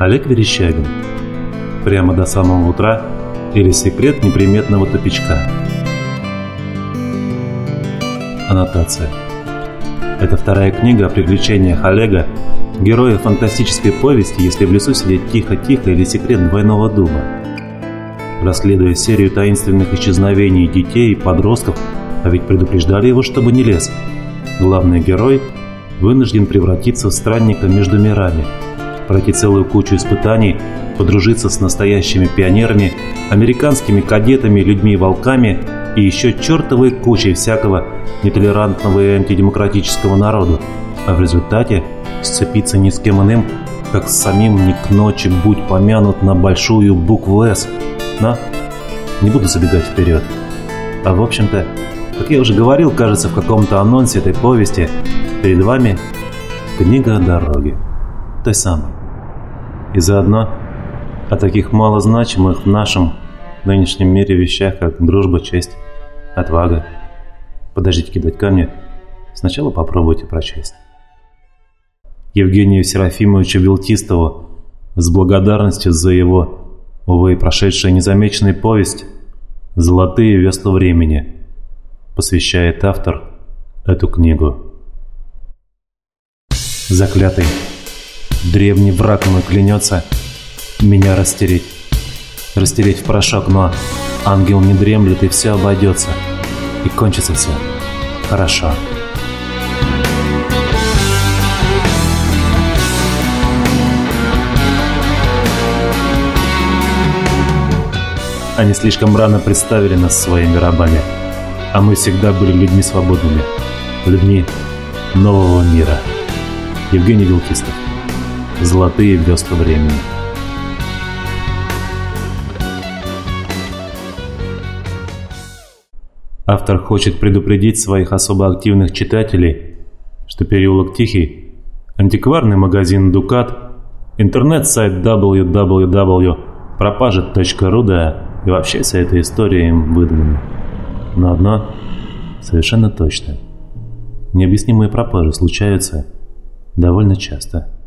Олег Верещагин. Прямо до самого утра или секрет неприметного тупичка. Аннотация. Это вторая книга о приключениях Олега, героя фантастической повести «Если в лесу сидеть тихо-тихо» или «Секрет двойного дуба». Расследуя серию таинственных исчезновений детей и подростков, а ведь предупреждали его, чтобы не лез, главный герой вынужден превратиться в странника между мирами – пройти целую кучу испытаний, подружиться с настоящими пионерами, американскими кадетами, людьми-волками и еще чертовой кучей всякого нетолерантного и антидемократического народа, а в результате сцепиться ни с кем иным, как с самим не к ночи будь помянут на большую букву «С». Но не буду забегать вперед. А в общем-то, как я уже говорил, кажется, в каком-то анонсе этой повести, перед вами книга о дороге. Той самой. И заодно о таких малозначимых в нашем нынешнем мире вещах, как дружба, честь, отвага. Подождите кидать камни, сначала попробуйте прочесть. Евгению Серафимовичу Белтистову с благодарностью за его, увы, прошедшая незамеченная повесть «Золотые весла времени» посвящает автор эту книгу. Заклятый. Древний враг мой клянется меня растереть. Растереть в порошок, но ангел не дремлет и все обойдется. И кончится все. Хорошо. Они слишком рано представили нас своими рабами, а мы всегда были людьми свободными, людьми нового мира. Евгений Вилкистов Золотые весла времени. Автор хочет предупредить своих особо активных читателей, что переулок Тихий, антикварный магазин «Дукат», интернет-сайт www.пропажа.ру, да и вообще вся эта история им выдумана. Но одно совершенно точно. Необъяснимые пропажи случаются довольно часто.